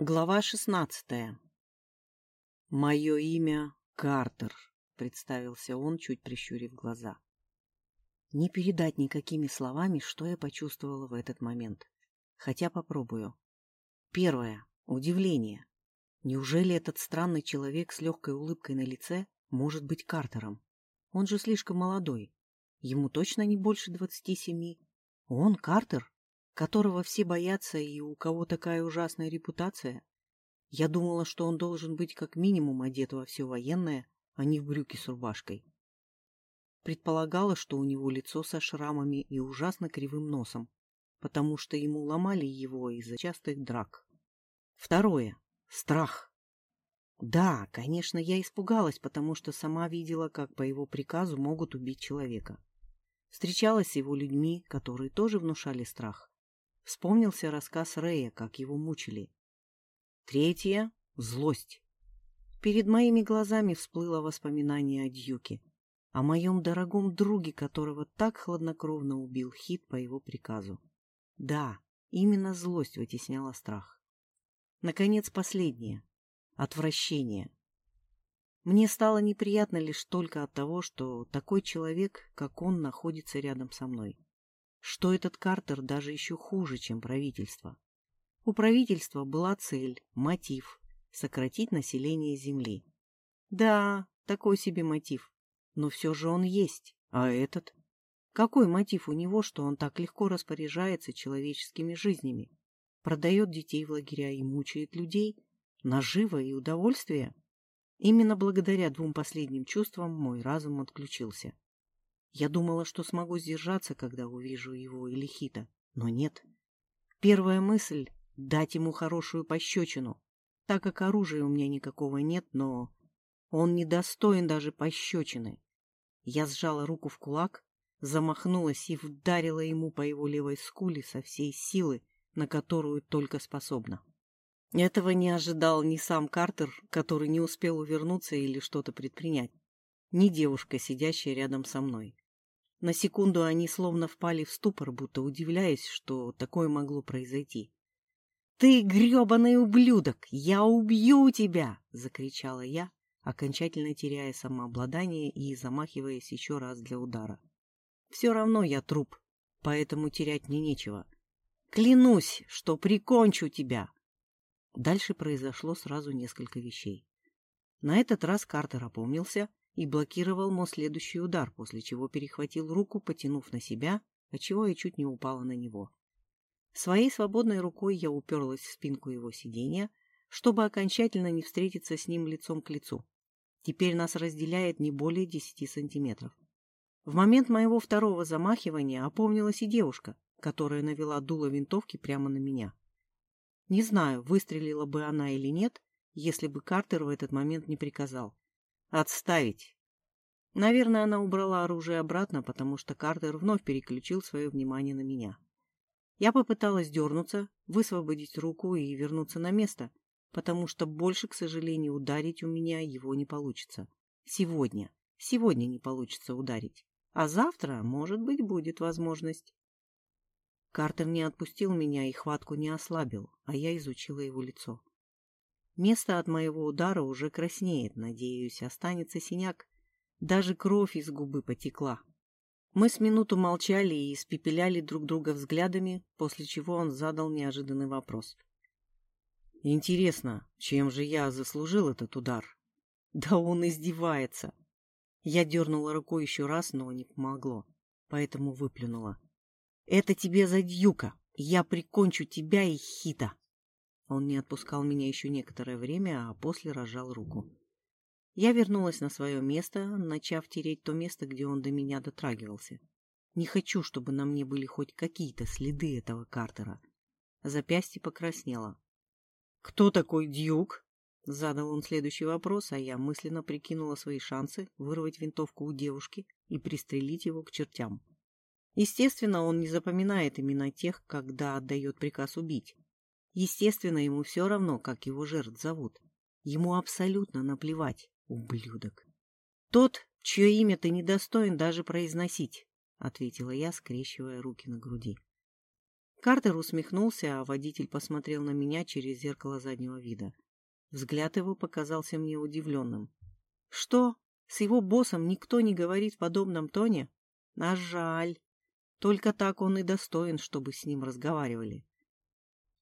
Глава шестнадцатая. «Мое имя Картер», — представился он, чуть прищурив глаза. Не передать никакими словами, что я почувствовала в этот момент. Хотя попробую. Первое. Удивление. Неужели этот странный человек с легкой улыбкой на лице может быть Картером? Он же слишком молодой. Ему точно не больше двадцати семи. Он Картер? Которого все боятся и у кого такая ужасная репутация. Я думала, что он должен быть как минимум одет во все военное, а не в брюки с рубашкой. Предполагала, что у него лицо со шрамами и ужасно кривым носом, потому что ему ломали его из-за частых драк. Второе. Страх. Да, конечно, я испугалась, потому что сама видела, как по его приказу могут убить человека. Встречалась с его людьми, которые тоже внушали страх. Вспомнился рассказ Рэя, как его мучили. Третье — злость. Перед моими глазами всплыло воспоминание о Дьюке, о моем дорогом друге, которого так хладнокровно убил Хит по его приказу. Да, именно злость вытесняла страх. Наконец, последнее — отвращение. Мне стало неприятно лишь только от того, что такой человек, как он, находится рядом со мной что этот Картер даже еще хуже, чем правительство. У правительства была цель, мотив – сократить население Земли. Да, такой себе мотив, но все же он есть, а этот? Какой мотив у него, что он так легко распоряжается человеческими жизнями, продает детей в лагеря и мучает людей, наживо и удовольствие? Именно благодаря двум последним чувствам мой разум отключился. Я думала, что смогу сдержаться, когда увижу его или Хита, но нет. Первая мысль — дать ему хорошую пощечину, так как оружия у меня никакого нет, но он недостоин даже пощечины. Я сжала руку в кулак, замахнулась и вдарила ему по его левой скуле со всей силы, на которую только способна. Этого не ожидал ни сам Картер, который не успел увернуться или что-то предпринять, ни девушка, сидящая рядом со мной. На секунду они словно впали в ступор, будто удивляясь, что такое могло произойти. «Ты гребаный ублюдок! Я убью тебя!» — закричала я, окончательно теряя самообладание и замахиваясь еще раз для удара. «Все равно я труп, поэтому терять мне нечего. Клянусь, что прикончу тебя!» Дальше произошло сразу несколько вещей. На этот раз Картер опомнился и блокировал мой следующий удар, после чего перехватил руку, потянув на себя, отчего я чуть не упала на него. Своей свободной рукой я уперлась в спинку его сиденья, чтобы окончательно не встретиться с ним лицом к лицу. Теперь нас разделяет не более десяти сантиметров. В момент моего второго замахивания опомнилась и девушка, которая навела дуло винтовки прямо на меня. Не знаю, выстрелила бы она или нет, если бы Картер в этот момент не приказал. Отставить. Наверное, она убрала оружие обратно, потому что Картер вновь переключил свое внимание на меня. Я попыталась дернуться, высвободить руку и вернуться на место, потому что больше, к сожалению, ударить у меня его не получится. Сегодня. Сегодня не получится ударить. А завтра, может быть, будет возможность. Картер не отпустил меня и хватку не ослабил, а я изучила его лицо. Место от моего удара уже краснеет, надеюсь, останется синяк. Даже кровь из губы потекла. Мы с минуту молчали и испепеляли друг друга взглядами, после чего он задал неожиданный вопрос. «Интересно, чем же я заслужил этот удар?» «Да он издевается!» Я дернула рукой еще раз, но не помогло, поэтому выплюнула. «Это тебе за дьюка! Я прикончу тебя и хита!» Он не отпускал меня еще некоторое время, а после разжал руку. Я вернулась на свое место, начав тереть то место, где он до меня дотрагивался. Не хочу, чтобы на мне были хоть какие-то следы этого Картера. Запястье покраснело. «Кто такой Дьюк?» Задал он следующий вопрос, а я мысленно прикинула свои шансы вырвать винтовку у девушки и пристрелить его к чертям. Естественно, он не запоминает имена тех, когда отдает приказ убить. Естественно, ему все равно, как его жертв зовут. Ему абсолютно наплевать, ублюдок. Тот, чье имя ты недостоин даже произносить, — ответила я, скрещивая руки на груди. Картер усмехнулся, а водитель посмотрел на меня через зеркало заднего вида. Взгляд его показался мне удивленным. Что? С его боссом никто не говорит в подобном тоне? А жаль. Только так он и достоин, чтобы с ним разговаривали.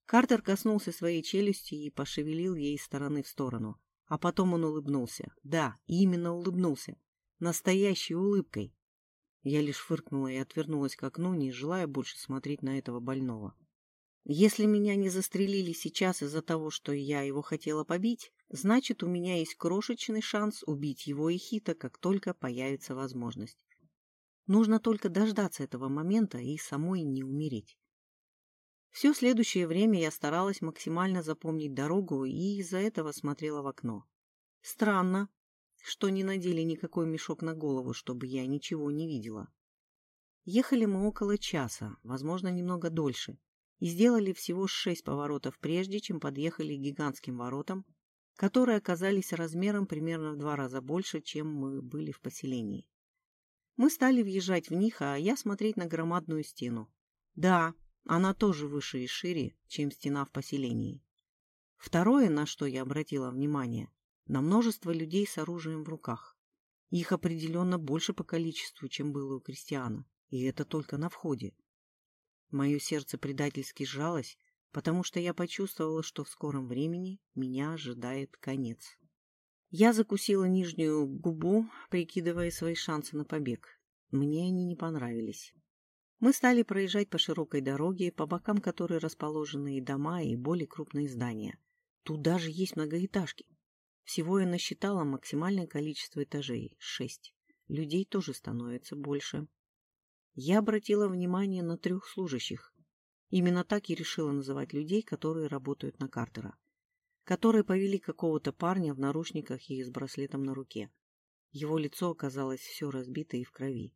Картер коснулся своей челюсти и пошевелил ей стороны в сторону. А потом он улыбнулся. Да, именно улыбнулся. Настоящей улыбкой. Я лишь фыркнула и отвернулась к окну, не желая больше смотреть на этого больного. Если меня не застрелили сейчас из-за того, что я его хотела побить, значит, у меня есть крошечный шанс убить его и Хита, как только появится возможность. Нужно только дождаться этого момента и самой не умереть. Все следующее время я старалась максимально запомнить дорогу и из-за этого смотрела в окно. Странно, что не надели никакой мешок на голову, чтобы я ничего не видела. Ехали мы около часа, возможно, немного дольше, и сделали всего шесть поворотов, прежде чем подъехали к гигантским воротам, которые оказались размером примерно в два раза больше, чем мы были в поселении. Мы стали въезжать в них, а я смотреть на громадную стену. Да, она тоже выше и шире, чем стена в поселении. Второе, на что я обратила внимание, на множество людей с оружием в руках. Их определенно больше по количеству, чем было у крестьяна, и это только на входе. Мое сердце предательски сжалось, потому что я почувствовала, что в скором времени меня ожидает конец. Я закусила нижнюю губу, прикидывая свои шансы на побег. Мне они не понравились. Мы стали проезжать по широкой дороге, по бокам которой расположены и дома, и более крупные здания. Тут даже есть многоэтажки. Всего я насчитала максимальное количество этажей — шесть. Людей тоже становится больше. Я обратила внимание на трех служащих. Именно так и решила называть людей, которые работают на Картера. Которые повели какого-то парня в наручниках и с браслетом на руке. Его лицо оказалось все разбито и в крови.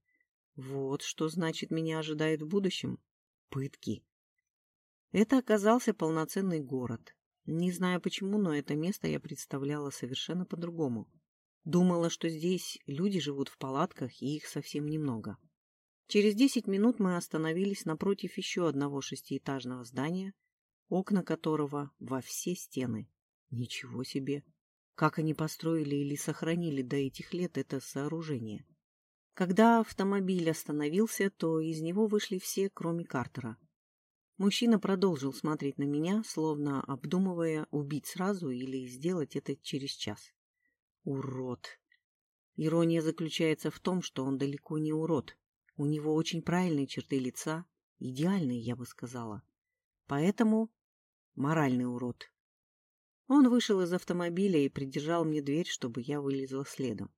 Вот что значит меня ожидает в будущем. Пытки. Это оказался полноценный город. Не знаю почему, но это место я представляла совершенно по-другому. Думала, что здесь люди живут в палатках, и их совсем немного. Через десять минут мы остановились напротив еще одного шестиэтажного здания, окна которого во все стены. Ничего себе! Как они построили или сохранили до этих лет это сооружение? Когда автомобиль остановился, то из него вышли все, кроме Картера. Мужчина продолжил смотреть на меня, словно обдумывая, убить сразу или сделать это через час. Урод! Ирония заключается в том, что он далеко не урод. У него очень правильные черты лица, идеальные, я бы сказала. Поэтому моральный урод. Он вышел из автомобиля и придержал мне дверь, чтобы я вылезла следом.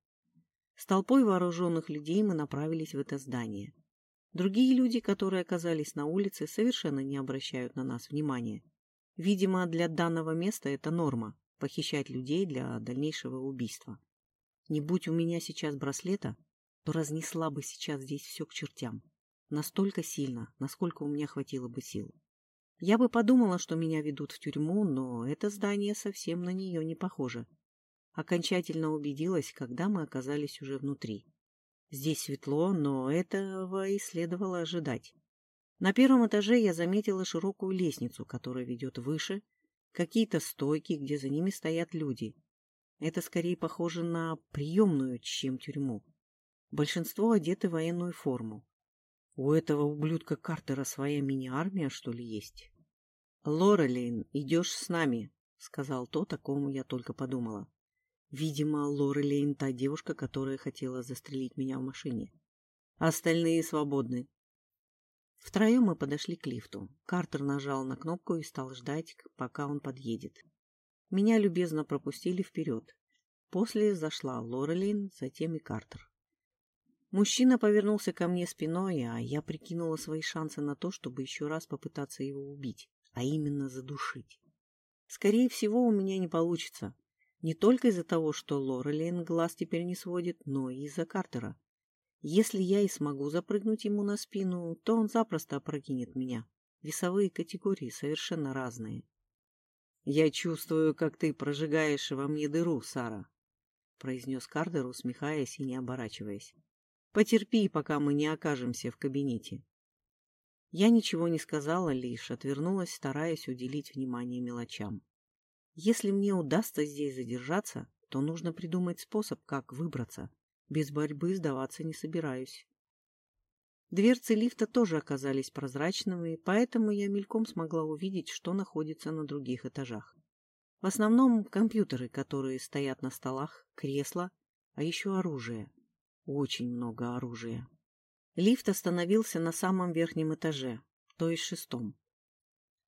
С толпой вооруженных людей мы направились в это здание. Другие люди, которые оказались на улице, совершенно не обращают на нас внимания. Видимо, для данного места это норма – похищать людей для дальнейшего убийства. Не будь у меня сейчас браслета, то разнесла бы сейчас здесь все к чертям. Настолько сильно, насколько у меня хватило бы сил. Я бы подумала, что меня ведут в тюрьму, но это здание совсем на нее не похоже. Окончательно убедилась, когда мы оказались уже внутри. Здесь светло, но этого и следовало ожидать. На первом этаже я заметила широкую лестницу, которая ведет выше, какие-то стойки, где за ними стоят люди. Это скорее похоже на приемную, чем тюрьму. Большинство одеты в военную форму. У этого ублюдка Картера своя мини-армия, что ли, есть? — Лорелейн, идешь с нами, — сказал тот, о ком я только подумала. Видимо, Лорелейн та девушка, которая хотела застрелить меня в машине. Остальные свободны. Втроем мы подошли к лифту. Картер нажал на кнопку и стал ждать, пока он подъедет. Меня любезно пропустили вперед. После зашла Лорелейн, затем и Картер. Мужчина повернулся ко мне спиной, а я прикинула свои шансы на то, чтобы еще раз попытаться его убить, а именно задушить. Скорее всего, у меня не получится. Не только из-за того, что Лорелейн глаз теперь не сводит, но и из-за Картера. Если я и смогу запрыгнуть ему на спину, то он запросто опрокинет меня. Весовые категории совершенно разные. «Я чувствую, как ты прожигаешь во мне дыру, Сара», — произнес Картер, усмехаясь и не оборачиваясь. Потерпи, пока мы не окажемся в кабинете. Я ничего не сказала, лишь отвернулась, стараясь уделить внимание мелочам. Если мне удастся здесь задержаться, то нужно придумать способ, как выбраться. Без борьбы сдаваться не собираюсь. Дверцы лифта тоже оказались прозрачными, поэтому я мельком смогла увидеть, что находится на других этажах. В основном компьютеры, которые стоят на столах, кресла, а еще оружие. Очень много оружия. Лифт остановился на самом верхнем этаже, то есть шестом.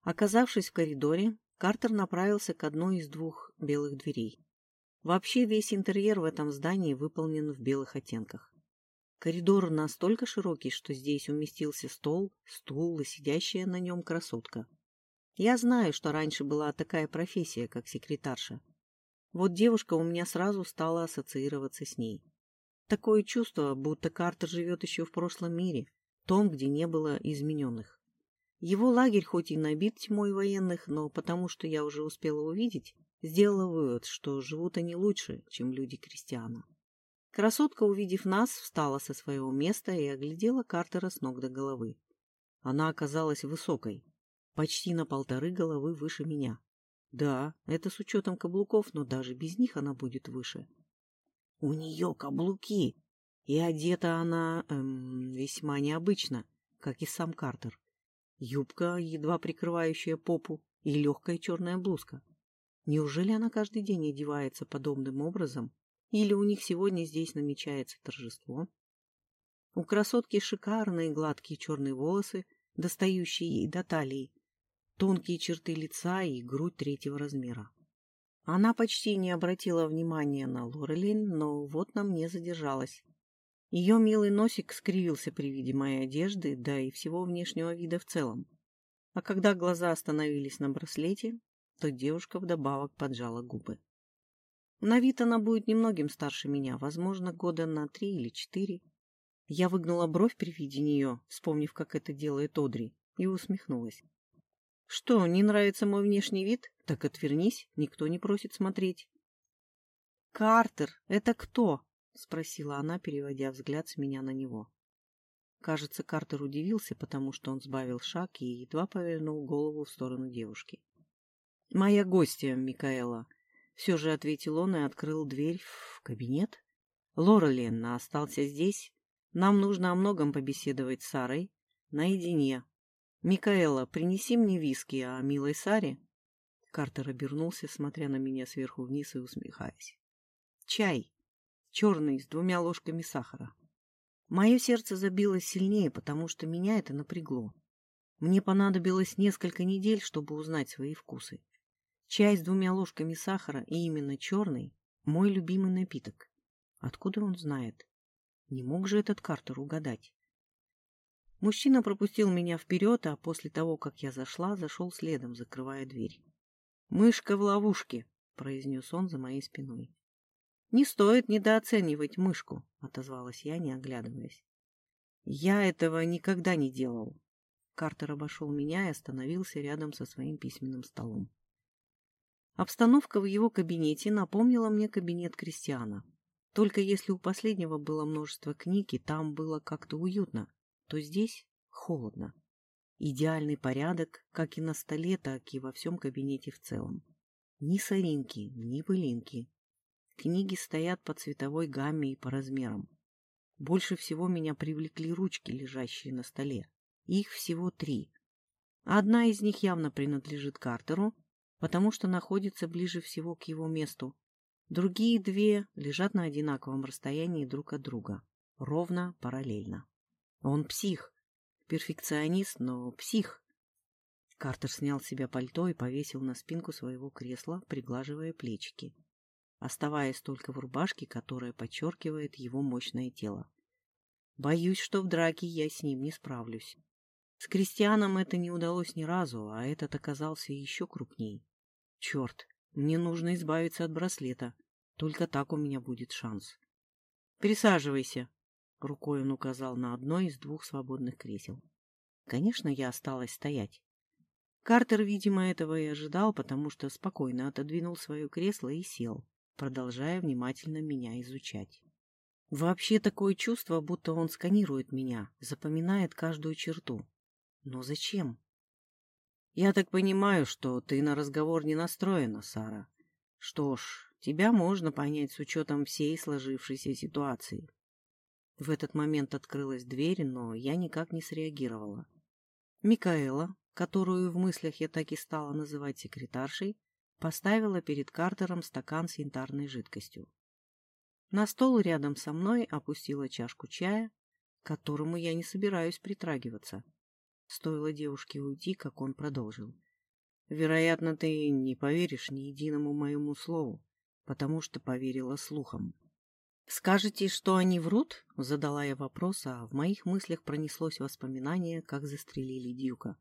Оказавшись в коридоре, Картер направился к одной из двух белых дверей. Вообще весь интерьер в этом здании выполнен в белых оттенках. Коридор настолько широкий, что здесь уместился стол, стул и сидящая на нем красотка. Я знаю, что раньше была такая профессия, как секретарша. Вот девушка у меня сразу стала ассоциироваться с ней. Такое чувство, будто Картер живет еще в прошлом мире, том, где не было измененных. Его лагерь хоть и набит тьмой военных, но потому что я уже успела увидеть, сделала вывод, что живут они лучше, чем люди Кристиана. Красотка, увидев нас, встала со своего места и оглядела Картера с ног до головы. Она оказалась высокой, почти на полторы головы выше меня. Да, это с учетом каблуков, но даже без них она будет выше. У нее каблуки, и одета она эм, весьма необычно, как и сам Картер. Юбка, едва прикрывающая попу, и легкая черная блузка. Неужели она каждый день одевается подобным образом? Или у них сегодня здесь намечается торжество? У красотки шикарные гладкие черные волосы, достающие ей до талии, тонкие черты лица и грудь третьего размера. Она почти не обратила внимания на Лорелин, но вот на мне задержалась. Ее милый носик скривился при виде моей одежды, да и всего внешнего вида в целом. А когда глаза остановились на браслете, то девушка вдобавок поджала губы. На вид она будет немногим старше меня, возможно, года на три или четыре. Я выгнула бровь при виде нее, вспомнив, как это делает Одри, и усмехнулась. Что, не нравится мой внешний вид? Так отвернись, никто не просит смотреть. Картер, это кто? Спросила она, переводя взгляд с меня на него. Кажется, Картер удивился, потому что он сбавил шаг и едва повернул голову в сторону девушки. «Моя гостья, Микаэла», — все же ответил он и открыл дверь в кабинет. «Лора Ленна остался здесь. Нам нужно о многом побеседовать с Сарой. Наедине, «Микаэла, принеси мне виски, а милой Саре...» Картер обернулся, смотря на меня сверху вниз и усмехаясь. «Чай. Черный, с двумя ложками сахара». Мое сердце забилось сильнее, потому что меня это напрягло. Мне понадобилось несколько недель, чтобы узнать свои вкусы. Чай с двумя ложками сахара, и именно черный, мой любимый напиток. Откуда он знает? Не мог же этот Картер угадать. Мужчина пропустил меня вперед, а после того, как я зашла, зашел следом, закрывая дверь. «Мышка в ловушке», — произнес он за моей спиной. «Не стоит недооценивать мышку», — отозвалась я, не оглядываясь. «Я этого никогда не делал». Картер обошел меня и остановился рядом со своим письменным столом. Обстановка в его кабинете напомнила мне кабинет Кристиана. Только если у последнего было множество книг, и там было как-то уютно, то здесь холодно. Идеальный порядок, как и на столе, так и во всем кабинете в целом. Ни соринки, ни пылинки. Книги стоят по цветовой гамме и по размерам. Больше всего меня привлекли ручки, лежащие на столе. Их всего три. Одна из них явно принадлежит Картеру, потому что находится ближе всего к его месту. Другие две лежат на одинаковом расстоянии друг от друга, ровно параллельно. Он псих. Перфекционист, но псих. Картер снял с себя пальто и повесил на спинку своего кресла, приглаживая плечики, оставаясь только в рубашке, которая подчеркивает его мощное тело. Боюсь, что в драке я с ним не справлюсь. С Кристианом это не удалось ни разу, а этот оказался еще крупней. Черт, мне нужно избавиться от браслета. Только так у меня будет шанс. Присаживайся, Рукой он указал на одно из двух свободных кресел. Конечно, я осталась стоять. Картер, видимо, этого и ожидал, потому что спокойно отодвинул свое кресло и сел, продолжая внимательно меня изучать. Вообще такое чувство, будто он сканирует меня, запоминает каждую черту. Но зачем? Я так понимаю, что ты на разговор не настроена, Сара. Что ж, тебя можно понять с учетом всей сложившейся ситуации. В этот момент открылась дверь, но я никак не среагировала. Микаэла, которую в мыслях я так и стала называть секретаршей, поставила перед Картером стакан с янтарной жидкостью. На стол рядом со мной опустила чашку чая, которому я не собираюсь притрагиваться. Стоило девушке уйти, как он продолжил. «Вероятно, ты не поверишь ни единому моему слову, потому что поверила слухам». «Скажете, что они врут?» — задала я вопрос, а в моих мыслях пронеслось воспоминание, как застрелили Дюка.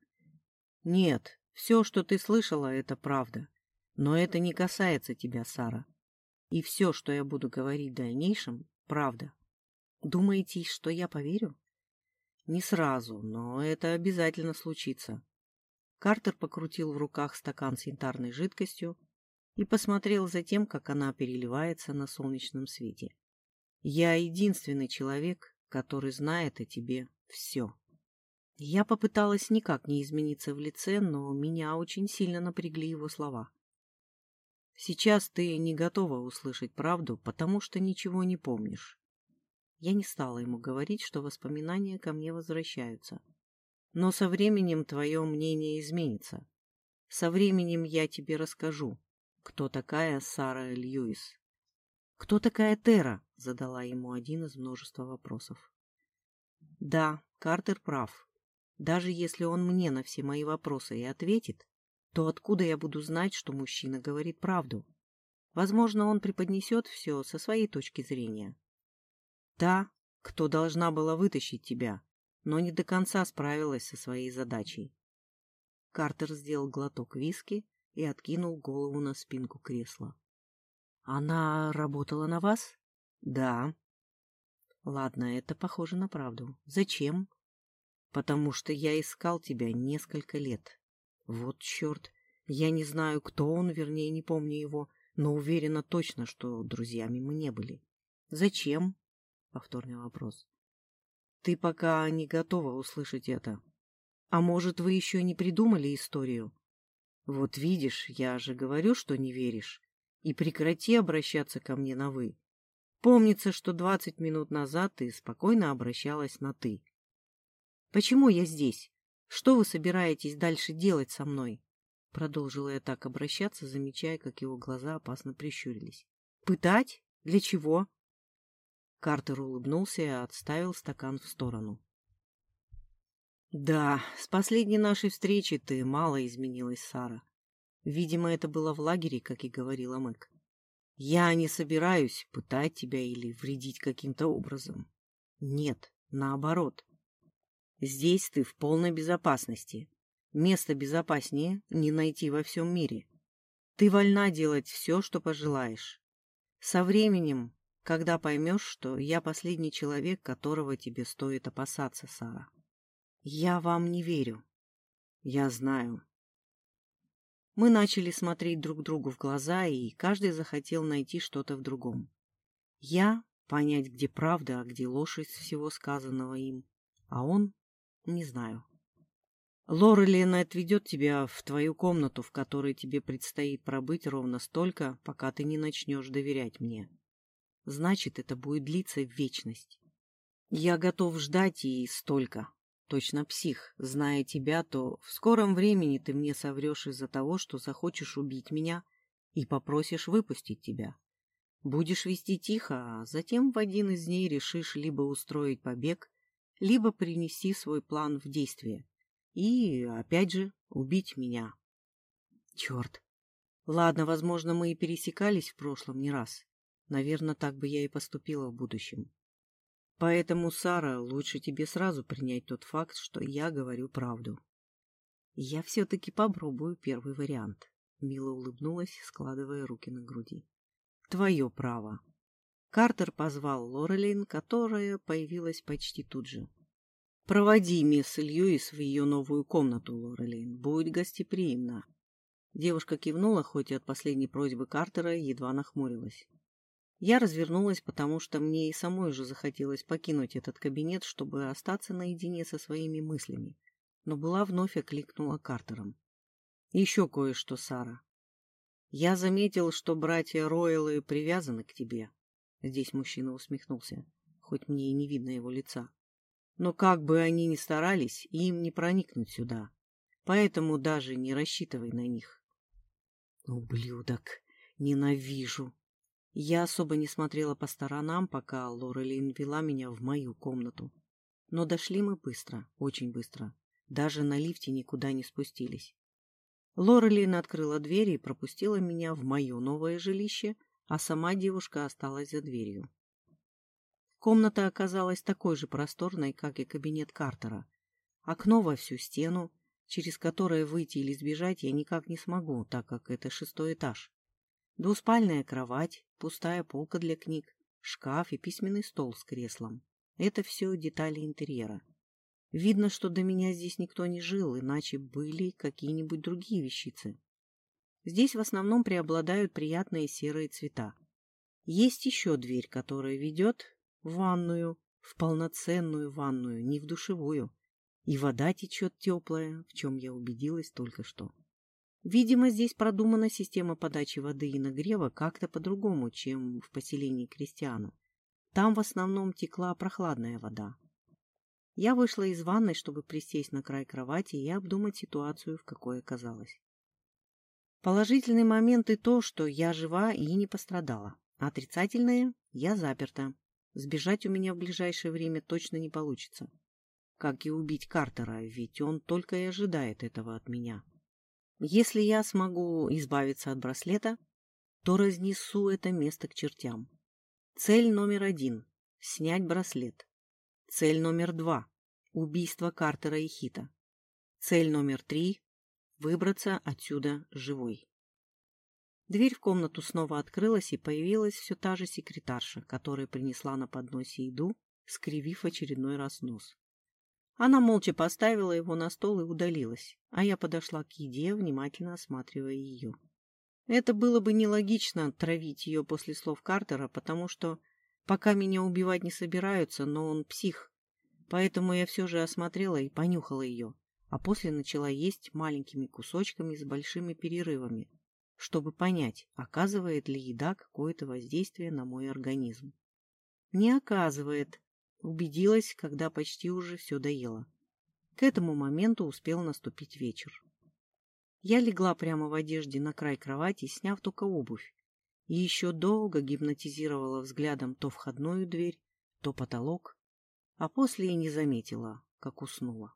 «Нет, все, что ты слышала, — это правда. Но это не касается тебя, Сара. И все, что я буду говорить в дальнейшем, — правда. Думаете, что я поверю?» «Не сразу, но это обязательно случится». Картер покрутил в руках стакан с янтарной жидкостью и посмотрел за тем, как она переливается на солнечном свете. Я единственный человек, который знает о тебе все. Я попыталась никак не измениться в лице, но меня очень сильно напрягли его слова. Сейчас ты не готова услышать правду, потому что ничего не помнишь. Я не стала ему говорить, что воспоминания ко мне возвращаются. Но со временем твое мнение изменится. Со временем я тебе расскажу, кто такая Сара Льюис. «Кто такая Тера?» — задала ему один из множества вопросов. «Да, Картер прав. Даже если он мне на все мои вопросы и ответит, то откуда я буду знать, что мужчина говорит правду? Возможно, он преподнесет все со своей точки зрения. Та, кто должна была вытащить тебя, но не до конца справилась со своей задачей. Картер сделал глоток виски и откинул голову на спинку кресла. Она работала на вас? Да. Ладно, это похоже на правду. Зачем? Потому что я искал тебя несколько лет. Вот черт. Я не знаю, кто он, вернее, не помню его, но уверена точно, что друзьями мы не были. Зачем? Повторный вопрос. Ты пока не готова услышать это. А может, вы еще не придумали историю? Вот видишь, я же говорю, что не веришь. И прекрати обращаться ко мне на «вы». Помнится, что двадцать минут назад ты спокойно обращалась на «ты». «Почему я здесь? Что вы собираетесь дальше делать со мной?» Продолжила я так обращаться, замечая, как его глаза опасно прищурились. «Пытать? Для чего?» Картер улыбнулся и отставил стакан в сторону. «Да, с последней нашей встречи ты мало изменилась, Сара. Видимо, это было в лагере, как и говорила Мэг. Я не собираюсь пытать тебя или вредить каким-то образом. Нет, наоборот. Здесь ты в полной безопасности. Место безопаснее не найти во всем мире. Ты вольна делать все, что пожелаешь. Со временем, когда поймешь, что я последний человек, которого тебе стоит опасаться, Сара. Я вам не верю. Я знаю, мы начали смотреть друг другу в глаза, и каждый захотел найти что-то в другом. Я — понять, где правда, а где ложь из всего сказанного им, а он — не знаю. Лорелина отведет тебя в твою комнату, в которой тебе предстоит пробыть ровно столько, пока ты не начнешь доверять мне. Значит, это будет длиться в вечность. Я готов ждать и столько. Точно псих. Зная тебя, то в скором времени ты мне соврешь из-за того, что захочешь убить меня и попросишь выпустить тебя. Будешь вести тихо, а затем в один из дней решишь либо устроить побег, либо принести свой план в действие. И, опять же, убить меня. Черт. Ладно, возможно, мы и пересекались в прошлом не раз. Наверное, так бы я и поступила в будущем. Поэтому, Сара, лучше тебе сразу принять тот факт, что я говорю правду. Я все-таки попробую первый вариант. Мила улыбнулась, складывая руки на груди. Твое право. Картер позвал Лорелин, которая появилась почти тут же. «Проводи мисс Льюис в ее новую комнату, Лорелин. Будь гостеприимна». Девушка кивнула, хоть и от последней просьбы Картера едва нахмурилась. Я развернулась, потому что мне и самой уже захотелось покинуть этот кабинет, чтобы остаться наедине со своими мыслями. но была вновь окликнула Картером. Еще кое-что, Сара. Я заметил, что братья Ройлы привязаны к тебе. Здесь мужчина усмехнулся, хоть мне и не видно его лица. Но как бы они ни старались, им не проникнуть сюда. Поэтому даже не рассчитывай на них. Ублюдок! Ненавижу! Я особо не смотрела по сторонам, пока Лорелин вела меня в мою комнату. Но дошли мы быстро, очень быстро. Даже на лифте никуда не спустились. Лорелин открыла дверь и пропустила меня в мое новое жилище, а сама девушка осталась за дверью. Комната оказалась такой же просторной, как и кабинет Картера. Окно во всю стену, через которое выйти или сбежать я никак не смогу, так как это шестой этаж. Двуспальная кровать, пустая полка для книг, шкаф и письменный стол с креслом. Это все детали интерьера. Видно, что до меня здесь никто не жил, иначе были какие-нибудь другие вещицы. Здесь в основном преобладают приятные серые цвета. Есть еще дверь, которая ведет в ванную, в полноценную ванную, не в душевую. И вода течет теплая, в чем я убедилась только что. Видимо, здесь продумана система подачи воды и нагрева как-то по-другому, чем в поселении крестьяна. Там в основном текла прохладная вода. Я вышла из ванной, чтобы присесть на край кровати и обдумать ситуацию, в какой оказалась. Положительный момент и то, что я жива и не пострадала. Отрицательное – я заперта. Сбежать у меня в ближайшее время точно не получится. Как и убить Картера, ведь он только и ожидает этого от меня. Если я смогу избавиться от браслета, то разнесу это место к чертям. Цель номер один — снять браслет. Цель номер два — убийство Картера и Хита. Цель номер три — выбраться отсюда живой. Дверь в комнату снова открылась, и появилась все та же секретарша, которая принесла на подносе еду, скривив очередной раз нос. Она молча поставила его на стол и удалилась, а я подошла к еде, внимательно осматривая ее. Это было бы нелогично травить ее после слов Картера, потому что пока меня убивать не собираются, но он псих. Поэтому я все же осмотрела и понюхала ее, а после начала есть маленькими кусочками с большими перерывами, чтобы понять, оказывает ли еда какое-то воздействие на мой организм. Не оказывает, Убедилась, когда почти уже все доела. К этому моменту успел наступить вечер. Я легла прямо в одежде на край кровати, сняв только обувь, и еще долго гипнотизировала взглядом то входную дверь, то потолок, а после и не заметила, как уснула.